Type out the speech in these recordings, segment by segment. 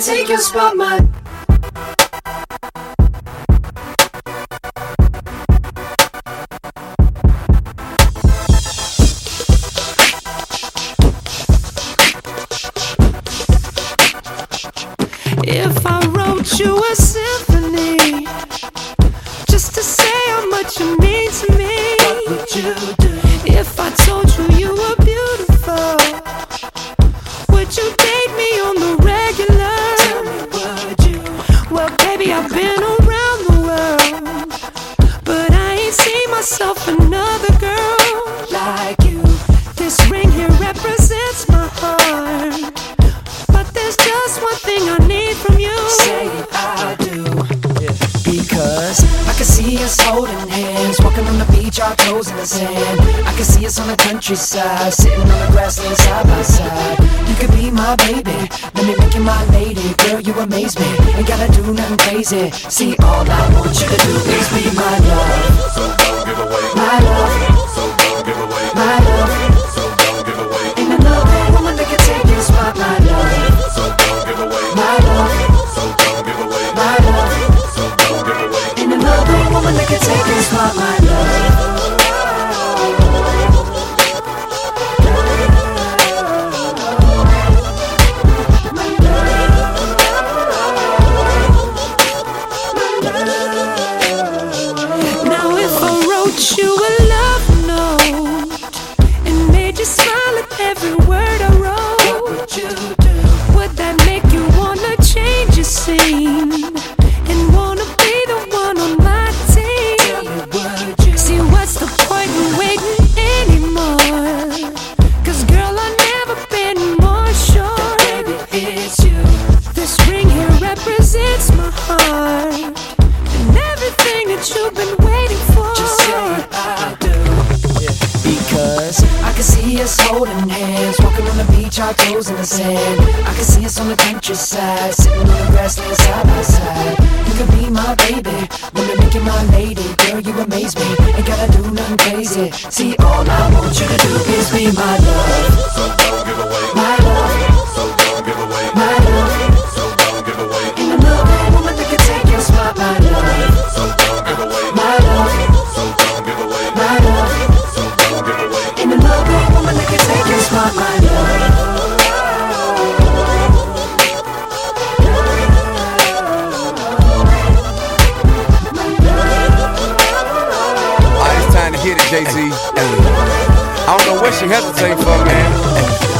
take your spot, my. If I wrote you a holding hands, walking on the beach, our toes in the sand. I can see us on the countryside, sitting on the grassland side by side. You could be my baby, let me make you my lady. Girl, you amaze me, ain't gotta do nothing crazy. See, all I want you to do is be my love, So don't give away. my love, you a love note and made you smile at every word I wrote, What you do? would that make you wanna change your scene and wanna be the one on my team? would? See, what's the point in waiting anymore? Cause, girl, I've never been more sure. Baby, it's you. This ring here represents my heart and everything that you've been Because I can see us holding hands, walking on the beach, our toes in the sand. I can see us on the countryside, sitting on the grassland side by side. You could be my baby, me make you my lady. Girl, you amaze me, ain't gotta do nothing crazy. See, all I want you to do is be my love, Hit it, Jay Z. I don't know what she hesitating for, man.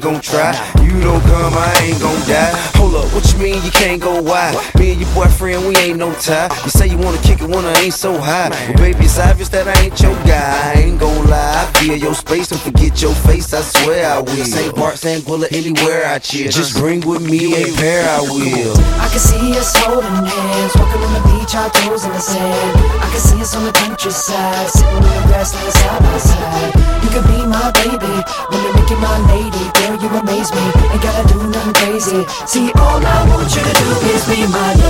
gon' try. You don't come, I ain't gon' die. Hold up, what you mean you can't go wide? Me and your boyfriend, we ain't no tie. You say you wanna kick it when I ain't so high. But baby, it's obvious that I ain't your guy. I ain't gon' lie. I feel your space, don't forget your face, I swear I will. St. Bart, St. Bullet, anywhere I chill. Just bring with me a pair, I will. I can see us holding hands, walking on the beach, our toes in the sand. I can see us on the countryside, sitting on the grassland See, all I want you to do is be my